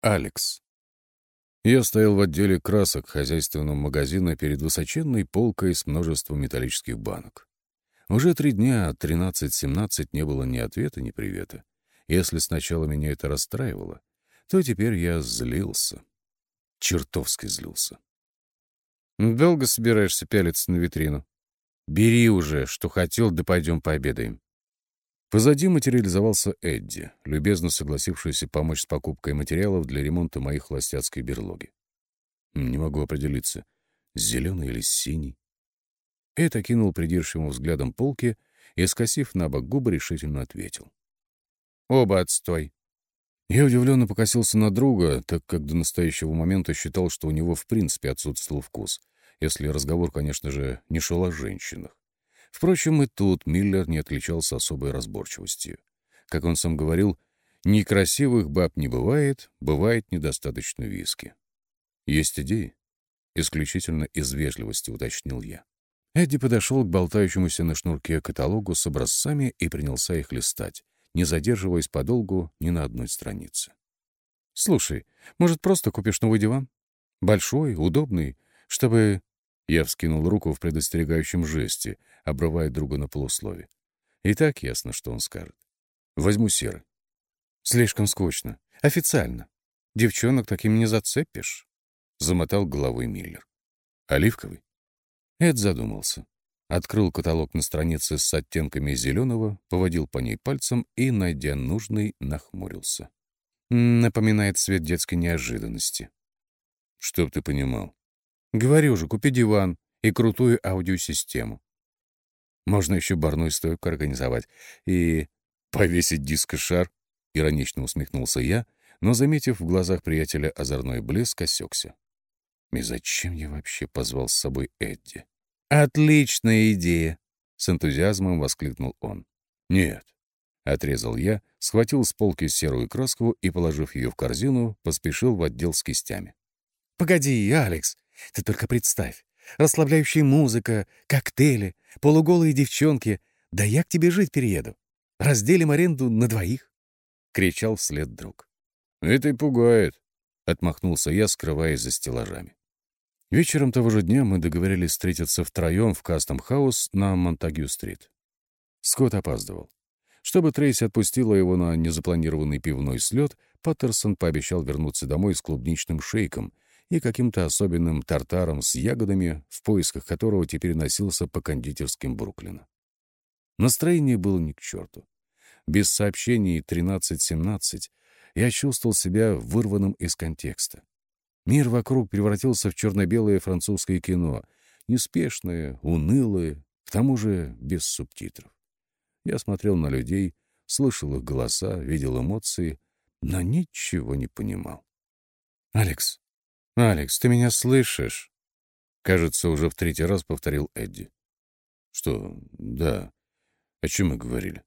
Алекс. Я стоял в отделе красок хозяйственного магазина перед высоченной полкой с множеством металлических банок. Уже три дня от 13-17 не было ни ответа, ни привета. Если сначала меня это расстраивало, то теперь я злился. Чертовски злился. «Долго собираешься пялиться на витрину? Бери уже, что хотел, да пойдем пообедаем». Позади материализовался Эдди, любезно согласившийся помочь с покупкой материалов для ремонта моей холостяцкой берлоги. Не могу определиться, зеленый или синий. Эд окинул придирчивым взглядом полки и, скосив на бок губы, решительно ответил. «Оба отстой». Я удивленно покосился на друга, так как до настоящего момента считал, что у него в принципе отсутствовал вкус, если разговор, конечно же, не шел о женщинах. Впрочем, и тут Миллер не отличался особой разборчивостью. Как он сам говорил, некрасивых баб не бывает, бывает недостаточно виски. Есть идеи? Исключительно из вежливости уточнил я. Эдди подошел к болтающемуся на шнурке каталогу с образцами и принялся их листать, не задерживаясь подолгу ни на одной странице. «Слушай, может, просто купишь новый диван? Большой, удобный, чтобы я вскинул руку в предостерегающем жесте, обрывая друга на полуслове. И так ясно, что он скажет. Возьму серый. Слишком скучно. Официально. Девчонок таким не зацепишь. Замотал головой Миллер. Оливковый? Эд задумался. Открыл каталог на странице с оттенками зеленого, поводил по ней пальцем и, найдя нужный, нахмурился. Напоминает цвет детской неожиданности. Чтоб ты понимал. Говорю же, купи диван и крутую аудиосистему. Можно еще барную стойку организовать и повесить диск-шар, иронично усмехнулся я, но, заметив в глазах приятеля озорной блеск, осекся. И зачем я вообще позвал с собой Эдди? «Отличная идея!» — с энтузиазмом воскликнул он. «Нет», — отрезал я, схватил с полки серую краску и, положив ее в корзину, поспешил в отдел с кистями. «Погоди, Алекс, ты только представь. Расслабляющая музыка, коктейли, полуголые девчонки. Да я к тебе жить перееду. Разделим аренду на двоих. Кричал вслед друг. Это и пугает. Отмахнулся я, скрываясь за стеллажами. Вечером того же дня мы договорились встретиться втроем в Кастом-хаус на Монтагю-стрит. Скотт опаздывал. Чтобы Трейси отпустила его на незапланированный пивной слет, Паттерсон пообещал вернуться домой с клубничным шейком — и каким-то особенным тартаром с ягодами, в поисках которого теперь носился по кондитерским Бруклина. Настроение было ни к черту. Без сообщений 13-17 я чувствовал себя вырванным из контекста. Мир вокруг превратился в черно-белое французское кино, неспешное, унылое, к тому же без субтитров. Я смотрел на людей, слышал их голоса, видел эмоции, но ничего не понимал. «Алекс, «Алекс, ты меня слышишь?» Кажется, уже в третий раз повторил Эдди. «Что? Да. О чем мы говорили?»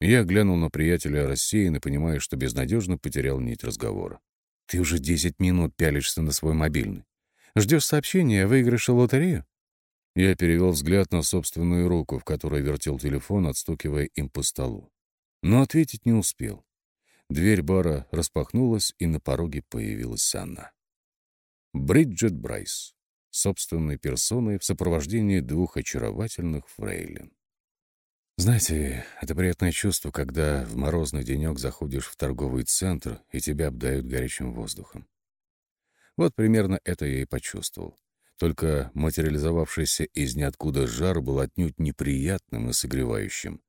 Я глянул на приятеля рассеянно, понимая, что безнадежно потерял нить разговора. «Ты уже десять минут пялишься на свой мобильный. Ждешь сообщения о выигрыше лотерею?» Я перевел взгляд на собственную руку, в которой вертел телефон, отстукивая им по столу. Но ответить не успел. Дверь бара распахнулась, и на пороге появилась она. Бриджит Брайс, собственной персоной в сопровождении двух очаровательных фрейлин. Знаете, это приятное чувство, когда в морозный денек заходишь в торговый центр и тебя обдают горячим воздухом. Вот примерно это я и почувствовал. Только материализовавшийся из ниоткуда жар был отнюдь неприятным и согревающим.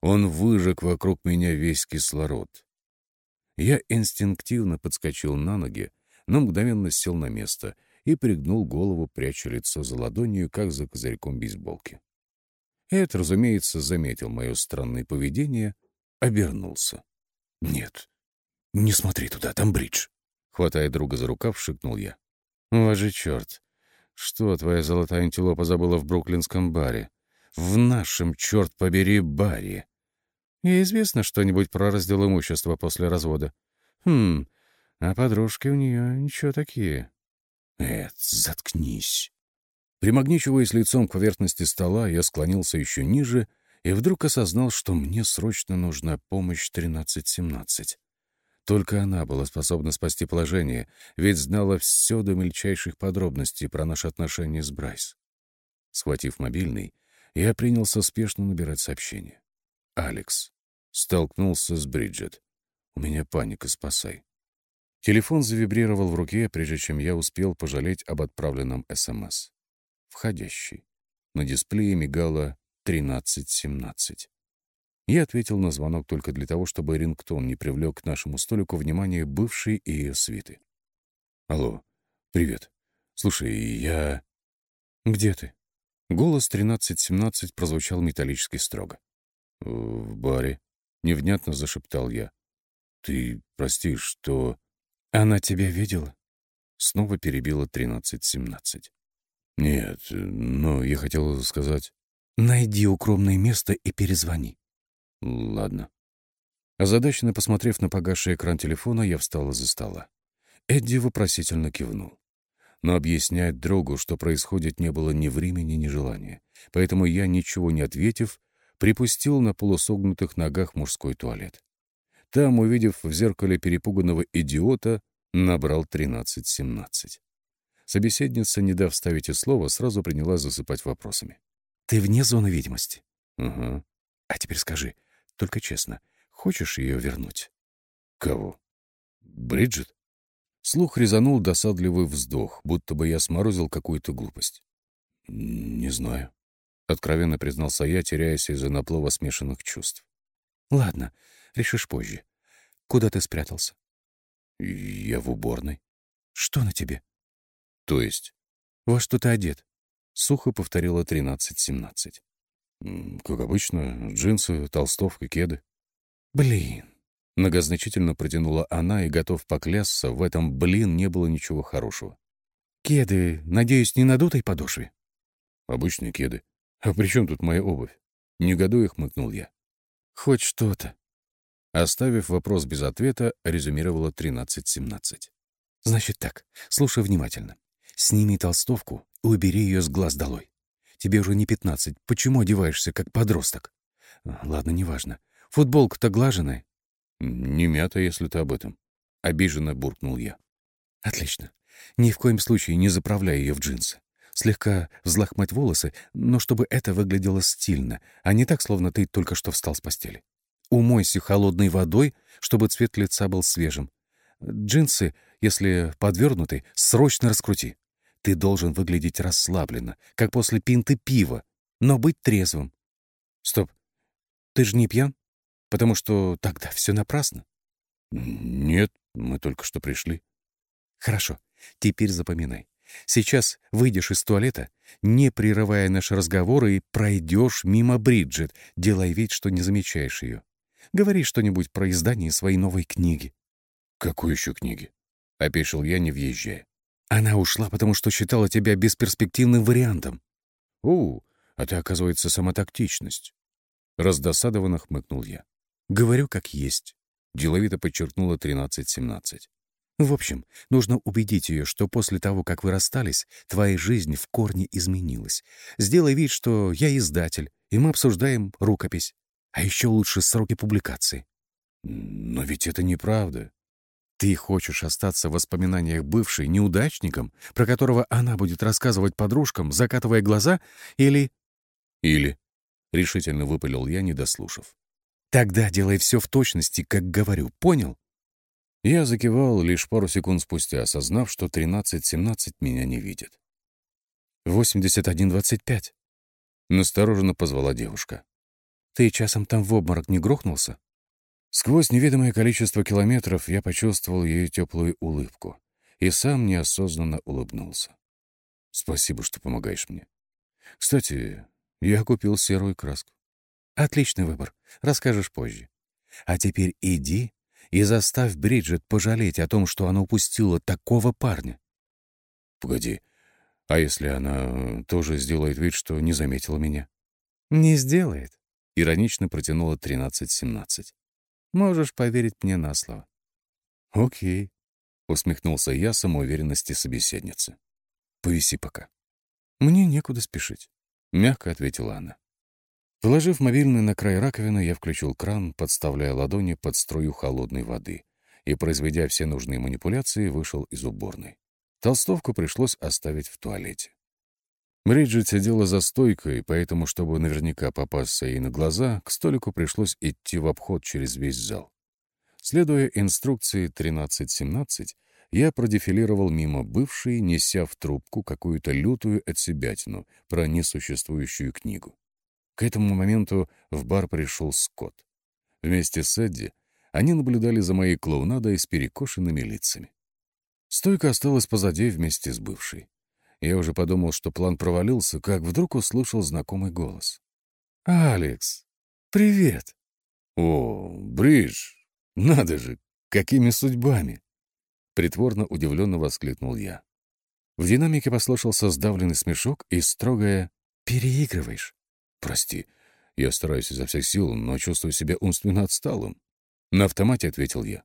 Он выжег вокруг меня весь кислород. Я инстинктивно подскочил на ноги, но мгновенно сел на место и пригнул голову, пряча лицо за ладонью, как за козырьком бейсболки. Эд, разумеется, заметил мое странное поведение, обернулся. «Нет, не смотри туда, там бридж!» Хватая друга за рукав, шикнул я. «Вот же черт! Что твоя золотая антилопа забыла в бруклинском баре? В нашем, черт побери, баре!» «Ей известно что-нибудь про раздел имущества после развода?» «Хм, а подружки у нее ничего такие. Эд, заткнись. Примагничиваясь лицом к поверхности стола, я склонился еще ниже и вдруг осознал, что мне срочно нужна помощь 1317. Только она была способна спасти положение, ведь знала все до мельчайших подробностей про наши отношения с Брайс. Схватив мобильный, я принялся спешно набирать сообщение. «Алекс. Столкнулся с Бриджит. У меня паника, спасай». Телефон завибрировал в руке, прежде чем я успел пожалеть об отправленном СМС. Входящий. На дисплее мигало 1317. Я ответил на звонок только для того, чтобы рингтон не привлек к нашему столику внимание бывшей и ее свиты. «Алло, привет. Слушай, я...» «Где ты?» Голос 1317 прозвучал металлически строго. «В баре», — невнятно зашептал я. «Ты прости, что...» «Она тебя видела?» Снова перебила 1317. «Нет, но я хотел сказать...» «Найди укромное место и перезвони». «Ладно». Озадаченно посмотрев на погасший экран телефона, я встал из-за стола. Эдди вопросительно кивнул. Но объяснять другу, что происходит, не было ни времени, ни желания. Поэтому я, ничего не ответив, припустил на полусогнутых ногах мужской туалет. Там, увидев в зеркале перепуганного идиота, набрал 13-17. Собеседница, не дав ставить и слова, сразу принялась засыпать вопросами. «Ты вне зоны видимости?» «Угу. А теперь скажи, только честно, хочешь ее вернуть? Кого? Бриджит? Слух резанул досадливый вздох, будто бы я сморозил какую-то глупость. Не знаю. Откровенно признался я, теряясь из-за наплова смешанных чувств. Ладно, решишь позже. Куда ты спрятался? Я в уборной. Что на тебе? То есть? Во что ты одет? Сухо повторила тринадцать-семнадцать. Как обычно, джинсы, толстовка, кеды. Блин. Многозначительно протянула она и готов поклясться, в этом «блин» не было ничего хорошего. «Кеды, надеюсь, не на дутой подошве?» «Обычные кеды. А при чем тут моя обувь?» Негодуя хмыкнул я. «Хоть что-то». Оставив вопрос без ответа, резюмировала 13-17. «Значит так, слушай внимательно. Сними толстовку и убери ее с глаз долой. Тебе уже не пятнадцать. Почему одеваешься, как подросток? Ладно, неважно. Футболка-то глаженная. Не мята, если ты об этом. Обиженно буркнул я. Отлично. Ни в коем случае не заправляй ее в джинсы. Слегка взлохмать волосы, но чтобы это выглядело стильно, а не так, словно ты только что встал с постели. Умойся холодной водой, чтобы цвет лица был свежим. Джинсы, если подвернуты, срочно раскрути. Ты должен выглядеть расслабленно, как после пинты пива, но быть трезвым. Стоп. Ты же не пьян? Потому что тогда все напрасно. Нет, мы только что пришли. Хорошо. Теперь запоминай. Сейчас выйдешь из туалета, не прерывая наш разговор, и пройдешь мимо Бриджит, делая вид, что не замечаешь ее. Говори что-нибудь про издание своей новой книги. «Какой еще книги?» — опешил я, не въезжая. Она ушла, потому что считала тебя бесперспективным вариантом. О, а ты, оказывается, самотактичность. Раздосадованно хмыкнул я. Говорю, как есть. Деловито подчеркнула 13-17. В общем, нужно убедить ее, что после того, как вы расстались, твоя жизнь в корне изменилась. Сделай вид, что я издатель, и мы обсуждаем рукопись. А еще лучше сроки публикации. Но ведь это неправда. Ты хочешь остаться в воспоминаниях бывшей неудачником, про которого она будет рассказывать подружкам, закатывая глаза, или... Или... — решительно выпалил я, не дослушав. «Тогда делай все в точности, как говорю, понял?» Я закивал лишь пару секунд спустя, осознав, что 13-17 меня не видит. «81-25», — настороженно позвала девушка. «Ты часом там в обморок не грохнулся?» Сквозь неведомое количество километров я почувствовал ее теплую улыбку и сам неосознанно улыбнулся. Спасибо, что помогаешь мне. Кстати, я купил серую краску. Отличный выбор. Расскажешь позже. А теперь иди и заставь Бриджит пожалеть о том, что она упустила такого парня. Погоди, а если она тоже сделает вид, что не заметила меня? Не сделает. Иронично протянула 13-17. Можешь поверить мне на слово». «Окей», — усмехнулся я самоуверенности собеседницы. «Повиси пока». «Мне некуда спешить», — мягко ответила она. Положив мобильный на край раковины, я включил кран, подставляя ладони под струю холодной воды, и, произведя все нужные манипуляции, вышел из уборной. Толстовку пришлось оставить в туалете. Бриджит сидела за стойкой, поэтому, чтобы наверняка попасться ей на глаза, к столику пришлось идти в обход через весь зал. Следуя инструкции 13.17, я продефилировал мимо бывшей, неся в трубку какую-то лютую отсебятину про несуществующую книгу. К этому моменту в бар пришел Скотт. Вместе с Эдди они наблюдали за моей клоунадой с перекошенными лицами. Стойка осталась позади вместе с бывшей. Я уже подумал, что план провалился, как вдруг услышал знакомый голос. «Алекс, привет!» «О, Бридж, надо же, какими судьбами!» Притворно удивленно воскликнул я. В динамике послышался сдавленный смешок и строгое «переигрываешь». «Прости, я стараюсь изо всех сил, но чувствую себя умственно отсталым». На автомате ответил я.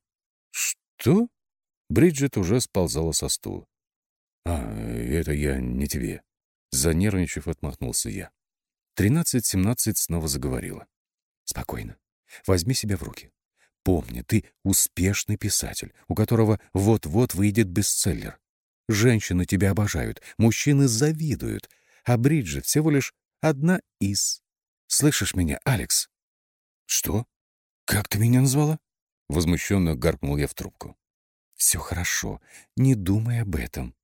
«Что?» Бриджит уже сползала со стула. «А, это я не тебе». Занервничав, отмахнулся я. Тринадцать-семнадцать снова заговорила. «Спокойно. Возьми себя в руки. Помни, ты успешный писатель, у которого вот-вот выйдет бестселлер. Женщины тебя обожают, мужчины завидуют, а Бриджит всего лишь одна из. Слышишь меня, Алекс?» «Что? Как ты меня назвала?» Возмущенно гаркнул я в трубку. «Все хорошо. Не думай об этом.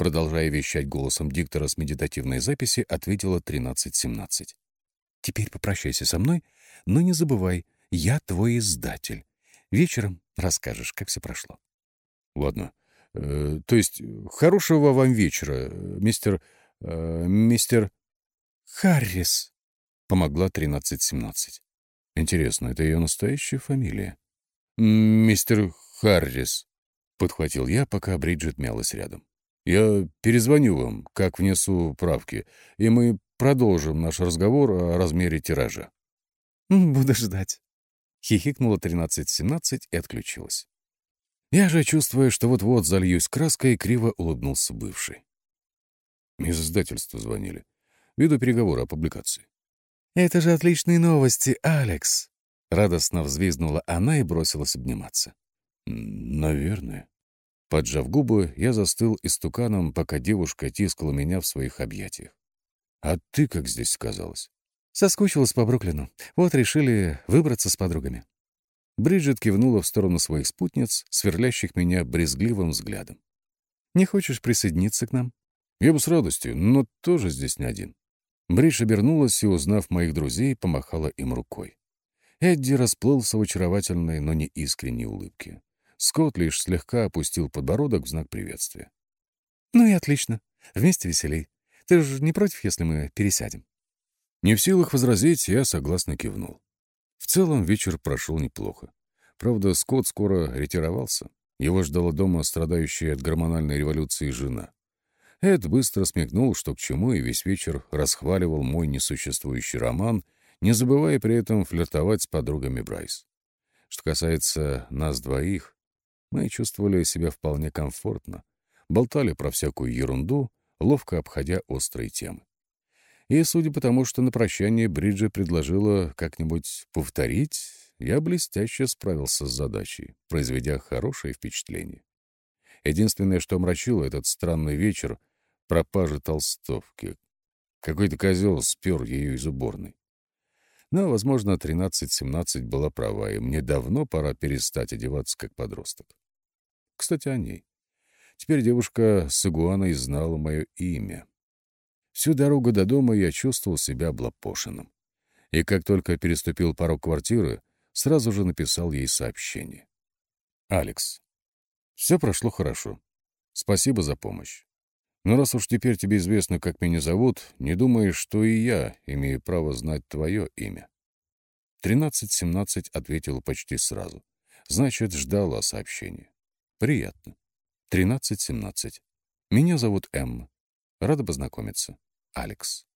Продолжая вещать голосом диктора с медитативной записи, ответила 1317. «Теперь попрощайся со мной, но не забывай, я твой издатель. Вечером расскажешь, как все прошло». «Ладно. Э, то есть хорошего вам вечера, мистер... Э, мистер...» «Харрис», — помогла 1317. «Интересно, это ее настоящая фамилия?» «Мистер Харрис», — подхватил я, пока Бриджит мялась рядом. Я перезвоню вам, как внесу правки, и мы продолжим наш разговор о размере тиража». «Буду ждать», — хихикнула 1317 и отключилась. Я же, чувствуя, что вот-вот зальюсь краской, криво улыбнулся бывший. Из издательства звонили. Веду переговоры о публикации. «Это же отличные новости, Алекс!» Радостно взвизгнула она и бросилась обниматься. «Наверное», Поджав губы, я застыл истуканом, пока девушка тискала меня в своих объятиях. «А ты как здесь сказалась?» Соскучилась по Бруклину. Вот решили выбраться с подругами. Бриджит кивнула в сторону своих спутниц, сверлящих меня брезгливым взглядом. «Не хочешь присоединиться к нам?» «Я бы с радостью, но тоже здесь не один». Бридж обернулась и, узнав моих друзей, помахала им рукой. Эдди расплылся в очаровательной, но не искренней улыбке. Скотт лишь слегка опустил подбородок в знак приветствия. «Ну и отлично. Вместе веселей. Ты же не против, если мы пересядем?» Не в силах возразить, я согласно кивнул. В целом вечер прошел неплохо. Правда, Скотт скоро ретировался. Его ждала дома страдающая от гормональной революции жена. Эд быстро смекнул, что к чему, и весь вечер расхваливал мой несуществующий роман, не забывая при этом флиртовать с подругами Брайс. Что касается нас двоих, мы чувствовали себя вполне комфортно, болтали про всякую ерунду, ловко обходя острые темы. И, судя по тому, что на прощание Бриджи предложила как-нибудь повторить, я блестяще справился с задачей, произведя хорошее впечатление. Единственное, что омрачило этот странный вечер — пропажа толстовки. Какой-то козел спер ее из уборной. Но, возможно, 13-17 была права, и мне давно пора перестать одеваться как подросток. Кстати, о ней. Теперь девушка с игуаной знала мое имя. Всю дорогу до дома я чувствовал себя облапошенным. И как только переступил порог квартиры, сразу же написал ей сообщение. «Алекс, все прошло хорошо. Спасибо за помощь. Но раз уж теперь тебе известно, как меня зовут, не думаешь, что и я имею право знать твое имя?» Тринадцать-семнадцать ответила почти сразу. Значит, ждала сообщения. Приятно. 13-17. Меня зовут Эмма. Рада познакомиться. Алекс.